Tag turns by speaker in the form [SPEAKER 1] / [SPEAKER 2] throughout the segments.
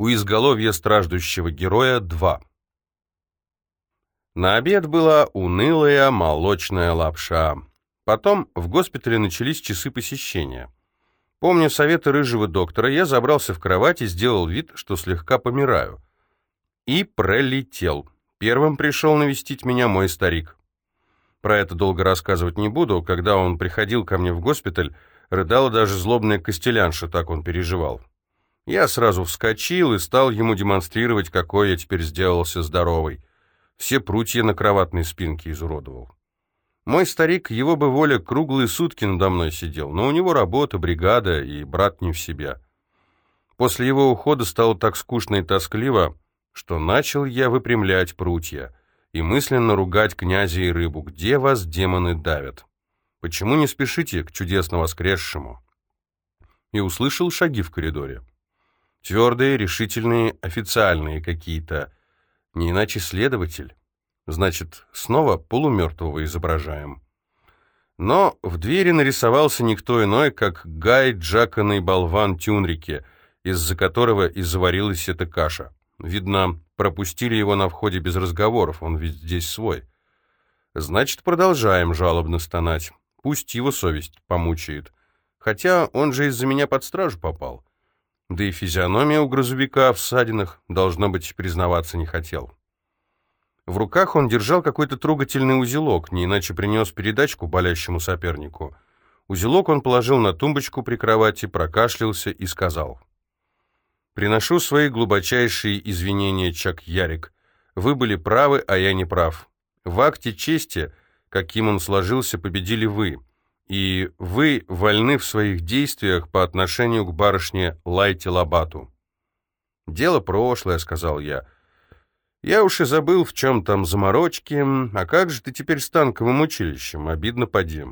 [SPEAKER 1] У изголовья страждущего героя 2. На обед была унылая молочная лапша. Потом в госпитале начались часы посещения. Помня советы рыжего доктора, я забрался в кровать и сделал вид, что слегка помираю. И пролетел. Первым пришел навестить меня мой старик. Про это долго рассказывать не буду. Когда он приходил ко мне в госпиталь, рыдала даже злобная костелянша, так он переживал. Я сразу вскочил и стал ему демонстрировать, какой я теперь сделался здоровый. Все прутья на кроватной спинке изуродовал. Мой старик, его бы воля, круглые сутки надо мной сидел, но у него работа, бригада и брат не в себя. После его ухода стало так скучно и тоскливо, что начал я выпрямлять прутья и мысленно ругать князя и рыбу. Где вас демоны давят? Почему не спешите к чудесно воскресшему? И услышал шаги в коридоре. Твердые, решительные, официальные какие-то. Не иначе следователь. Значит, снова полумертвого изображаем. Но в двери нарисовался никто иной, как Гай Джаконый болван Тюнрике, из-за которого и заварилась эта каша. Видно, пропустили его на входе без разговоров, он ведь здесь свой. Значит, продолжаем жалобно стонать. Пусть его совесть помучает. Хотя он же из-за меня под стражу попал. Да и физиономия у грузовика в ссадинах, должно быть, признаваться не хотел. В руках он держал какой-то трогательный узелок, не иначе принес передачку болящему сопернику. Узелок он положил на тумбочку при кровати, прокашлялся и сказал. «Приношу свои глубочайшие извинения, Чак Ярик. Вы были правы, а я не прав. В акте чести, каким он сложился, победили вы и вы вольны в своих действиях по отношению к барышне Лайте Лабату. «Дело прошлое», — сказал я. «Я уж и забыл, в чем там заморочки. А как же ты теперь с танковым училищем? Обидно поди».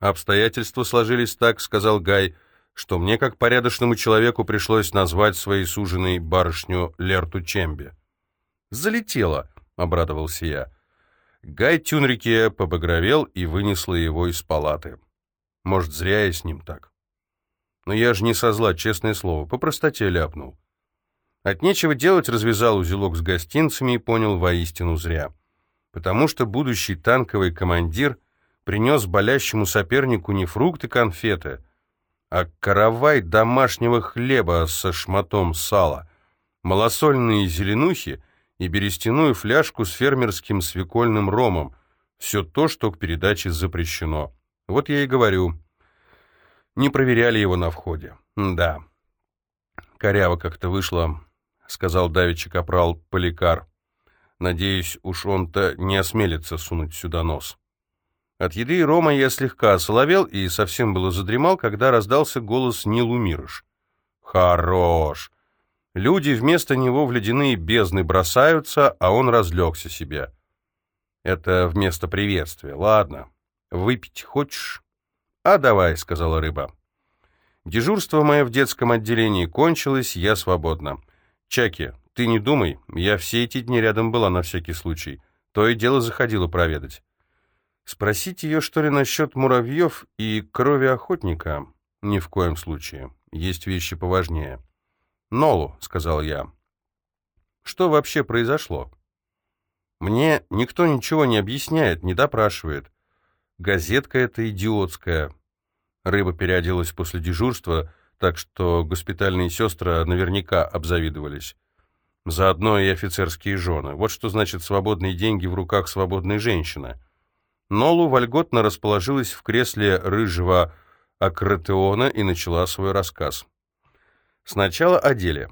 [SPEAKER 1] «Обстоятельства сложились так», — сказал Гай, «что мне, как порядочному человеку, пришлось назвать своей суженой барышню Лерту Чемби». «Залетело», — обрадовался я. Гай Тюнрике побагровел и вынесла его из палаты. Может, зря я с ним так. Но я же не со зла, честное слово, по простоте ляпнул. От нечего делать развязал узелок с гостинцами и понял воистину зря. Потому что будущий танковый командир принес болящему сопернику не фрукты конфеты, а каравай домашнего хлеба со шматом сала, малосольные зеленухи и берестяную фляжку с фермерским свекольным ромом. Все то, что к передаче запрещено. Вот я и говорю. Не проверяли его на входе. Да. Коряво как-то вышло, сказал давеча капрал Поликар. Надеюсь, уж он-то не осмелится сунуть сюда нос. От еды и рома я слегка осоловел и совсем было задремал, когда раздался голос Нилу Мирыш. «Хорош! Люди вместо него в ледяные бездны бросаются, а он разлегся себе. Это вместо приветствия. Ладно, выпить хочешь? А давай, сказала рыба. Дежурство мое в детском отделении кончилось, я свободна. Чаки, ты не думай, я все эти дни рядом была на всякий случай. То и дело заходила проведать. Спросить ее, что ли, насчет муравьев и крови охотника? Ни в коем случае. Есть вещи поважнее. «Нолу», — сказал я. «Что вообще произошло?» «Мне никто ничего не объясняет, не допрашивает. Газетка эта идиотская». Рыба переоделась после дежурства, так что госпитальные сестры наверняка обзавидовались. Заодно и офицерские жены. Вот что значит свободные деньги в руках свободной женщины. Нолу вольготно расположилась в кресле рыжего акротеона и начала свой рассказ. Сначала о деле.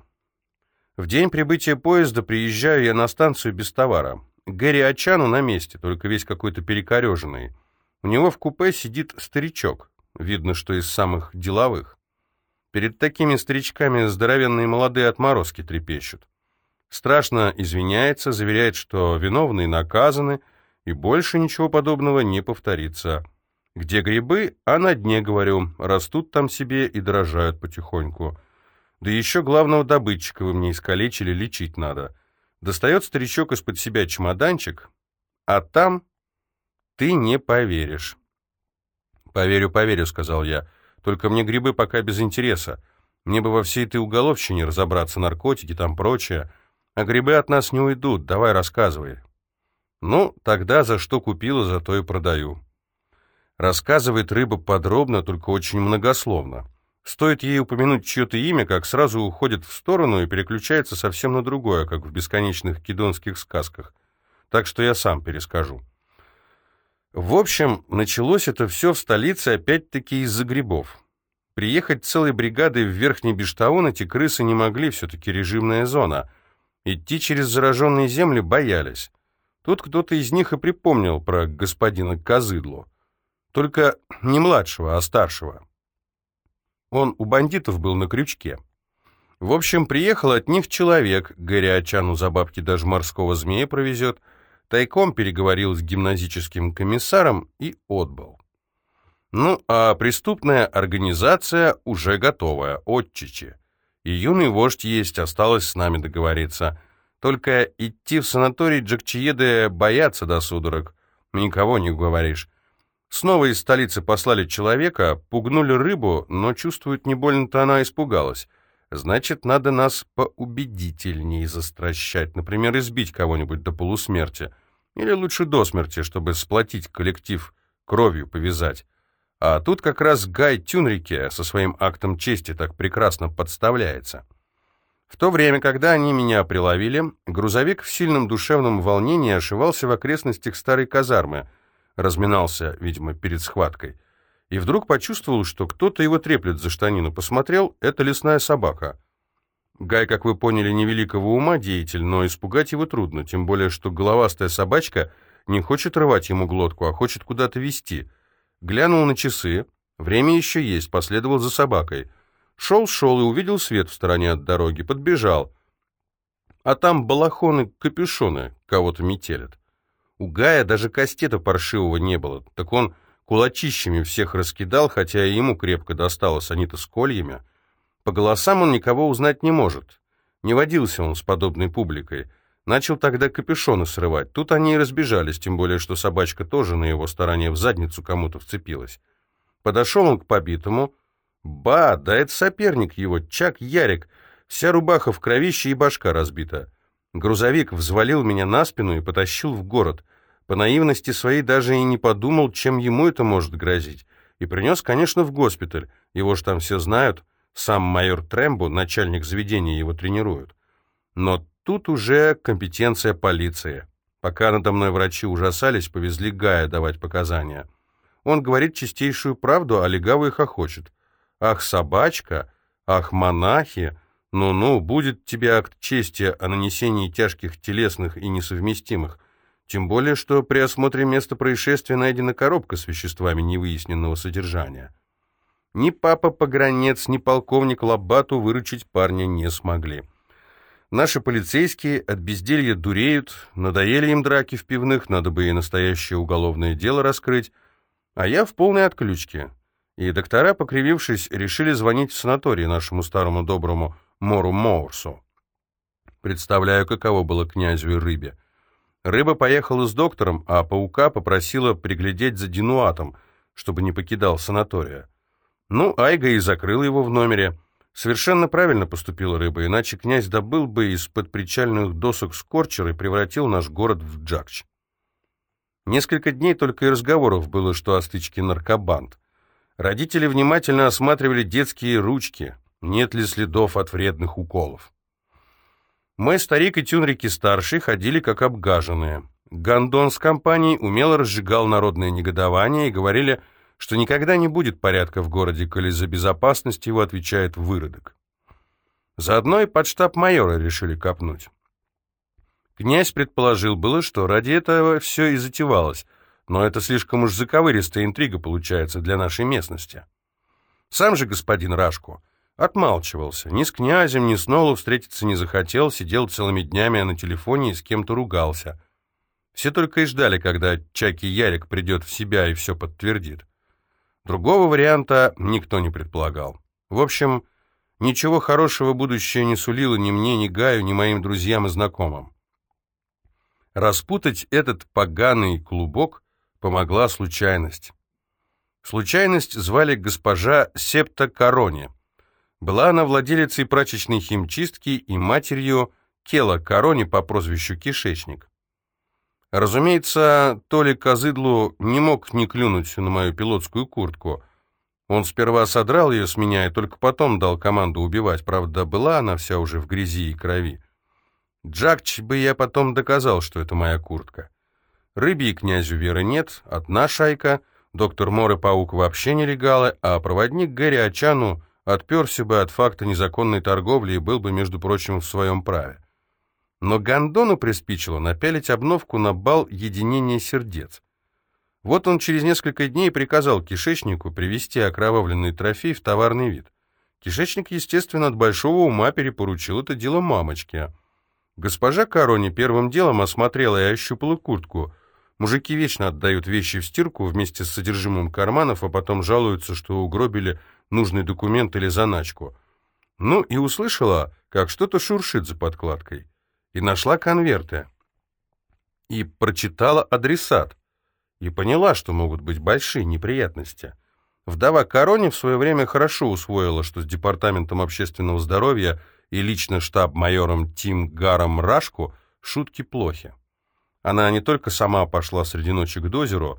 [SPEAKER 1] В день прибытия поезда приезжаю я на станцию без товара. Гэри Ачану на месте, только весь какой-то перекореженный. У него в купе сидит старичок. Видно, что из самых деловых. Перед такими старичками здоровенные молодые отморозки трепещут. Страшно извиняется, заверяет, что виновные наказаны, и больше ничего подобного не повторится. Где грибы, а на дне, говорю, растут там себе и дорожают потихоньку. Да еще главного добытчика вы мне искалечили, лечить надо. Достает старичок из-под себя чемоданчик, а там ты не поверишь. «Поверю, поверю», — сказал я. «Только мне грибы пока без интереса. Мне бы во всей этой уголовщине разобраться, наркотики там прочее. А грибы от нас не уйдут, давай рассказывай. Ну, тогда за что купила, за то и продаю. Рассказывает рыба подробно, только очень многословно. Стоит ей упомянуть чье-то имя, как сразу уходит в сторону и переключается совсем на другое, как в бесконечных кедонских сказках. Так что я сам перескажу. В общем, началось это все в столице опять-таки из-за грибов. Приехать целой бригадой в Верхний Бештаун эти крысы не могли, все-таки режимная зона. Идти через зараженные земли боялись. Тут кто-то из них и припомнил про господина Козыдлу. Только не младшего, а старшего. Он у бандитов был на крючке. В общем, приехал от них человек, горячану за бабки даже морского змея провезет, тайком переговорил с гимназическим комиссаром и отбыл. Ну, а преступная организация уже готовая, отчичи. И юный вождь есть, осталось с нами договориться. Только идти в санаторий Джакчиеды боятся до судорог. Никого не говоришь. Снова из столицы послали человека, пугнули рыбу, но чувствуют, не больно-то она испугалась. Значит, надо нас поубедительнее застращать, например, избить кого-нибудь до полусмерти. Или лучше до смерти, чтобы сплотить коллектив, кровью повязать. А тут как раз Гай Тюнрике со своим актом чести так прекрасно подставляется. В то время, когда они меня приловили, грузовик в сильном душевном волнении ошивался в окрестностях старой казармы, разминался, видимо, перед схваткой, и вдруг почувствовал, что кто-то его треплет за штанину. Посмотрел — это лесная собака — Гай, как вы поняли, невеликого ума деятель, но испугать его трудно, тем более, что головастая собачка не хочет рвать ему глотку, а хочет куда-то вести. Глянул на часы, время еще есть, последовал за собакой. Шел-шел и увидел свет в стороне от дороги, подбежал. А там балахоны-капюшоны кого-то метелят. У Гая даже кастета паршивого не было, так он кулачищами всех раскидал, хотя и ему крепко досталось, они-то с кольями. По голосам он никого узнать не может. Не водился он с подобной публикой. Начал тогда капюшоны срывать. Тут они и разбежались, тем более, что собачка тоже на его стороне в задницу кому-то вцепилась. Подошел он к побитому. Ба, да это соперник его, Чак Ярик. Вся рубаха в кровище и башка разбита. Грузовик взвалил меня на спину и потащил в город. По наивности своей даже и не подумал, чем ему это может грозить. И принес, конечно, в госпиталь. Его ж там все знают. Сам майор Трембо, начальник заведения, его тренирует. Но тут уже компетенция полиции. Пока надо мной врачи ужасались, повезли Гая давать показания. Он говорит чистейшую правду, а легавый хохочет. «Ах, собачка! Ах, монахи! Ну-ну, будет тебе акт чести о нанесении тяжких телесных и несовместимых. Тем более, что при осмотре места происшествия найдена коробка с веществами невыясненного содержания». Ни папа Погранец, ни полковник Лобату выручить парня не смогли. Наши полицейские от безделья дуреют, надоели им драки в пивных, надо бы и настоящее уголовное дело раскрыть, а я в полной отключке. И доктора, покривившись, решили звонить в санаторий нашему старому доброму Мору Моурсу. Представляю, каково было князю и рыбе. Рыба поехала с доктором, а паука попросила приглядеть за Динуатом, чтобы не покидал санатория. Ну, Айга и закрыла его в номере. Совершенно правильно поступила рыба, иначе князь добыл бы из-под причальных досок скорчер и превратил наш город в джакч. Несколько дней только и разговоров было, что о стычке наркобанд. Родители внимательно осматривали детские ручки, нет ли следов от вредных уколов. Мой старик и Тюнрики-старший ходили как обгаженные. Гондон с компанией умело разжигал народное негодование и говорили что никогда не будет порядка в городе, коли за безопасность его отвечает выродок. Заодно и под штаб майора решили копнуть. Князь предположил было, что ради этого все и затевалось, но это слишком уж заковыристая интрига получается для нашей местности. Сам же господин Рашко отмалчивался, ни с князем, ни с Нолу встретиться не захотел, сидел целыми днями на телефоне и с кем-то ругался. Все только и ждали, когда Чаки Ярик придет в себя и все подтвердит. Другого варианта никто не предполагал. В общем, ничего хорошего будущее не сулило ни мне, ни Гаю, ни моим друзьям и знакомым. Распутать этот поганый клубок помогла случайность. Случайность звали госпожа Септа Корони. Была она владелицей прачечной химчистки и матерью Кела Корони по прозвищу Кишечник. Разумеется, Толи Козыдлу не мог не клюнуть на мою пилотскую куртку. Он сперва содрал ее с меня и только потом дал команду убивать. Правда, была она вся уже в грязи и крови. Джакч бы я потом доказал, что это моя куртка. Рыбьи князю веры нет, одна шайка, доктор Мор и Паук вообще нелегалы, а проводник Гэри Ачану отперся бы от факта незаконной торговли и был бы, между прочим, в своем праве. Но Гондону приспичило напялить обновку на бал единения сердец. Вот он через несколько дней приказал кишечнику привести окровавленный трофей в товарный вид. Кишечник, естественно, от большого ума перепоручил это дело мамочке. Госпожа Корони первым делом осмотрела и ощупала куртку. Мужики вечно отдают вещи в стирку вместе с содержимым карманов, а потом жалуются, что угробили нужный документ или заначку. Ну и услышала, как что-то шуршит за подкладкой и нашла конверты. И прочитала адресат. И поняла, что могут быть большие неприятности. Вдова Корони в свое время хорошо усвоила, что с Департаментом общественного здоровья и лично штаб-майором Тим Гаром Рашку шутки плохи. Она не только сама пошла среди ночи к дозеру,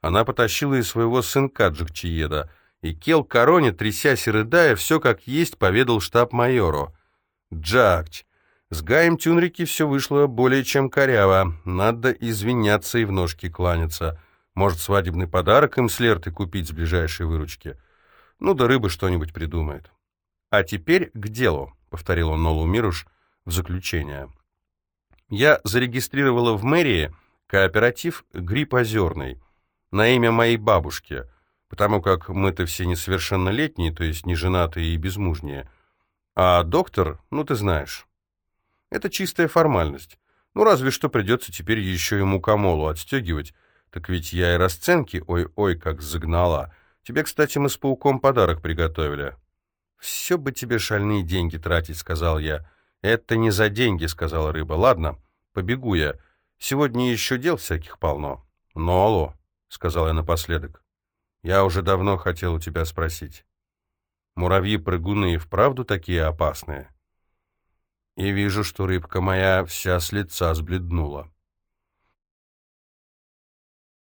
[SPEAKER 1] она потащила и своего сынка Джакчиеда, и Кел Корони, трясясь и рыдая, все как есть поведал штаб-майору. «Джакч, с Гаем Тюнрики все вышло более чем коряво. Надо извиняться и в ножки кланяться. Может, свадебный подарок им с Лертой купить с ближайшей выручки. Ну да рыба что-нибудь придумает. А теперь к делу, — повторил он Нолу Мируш в заключение. Я зарегистрировала в мэрии кооператив «Гриб озерный» на имя моей бабушки, потому как мы-то все несовершеннолетние, то есть не женатые и безмужние. А доктор, ну ты знаешь... Это чистая формальность. Ну, разве что придется теперь еще и мукомолу отстегивать. Так ведь я и расценки, ой-ой, как загнала. Тебе, кстати, мы с пауком подарок приготовили. «Все бы тебе шальные деньги тратить», — сказал я. «Это не за деньги», — сказала рыба. «Ладно, побегу я. Сегодня еще дел всяких полно». «Ну, алло», — сказал я напоследок. «Я уже давно хотел у тебя спросить. Муравьи-прыгуны и вправду такие опасные?» и вижу, что рыбка моя вся с лица сбледнула.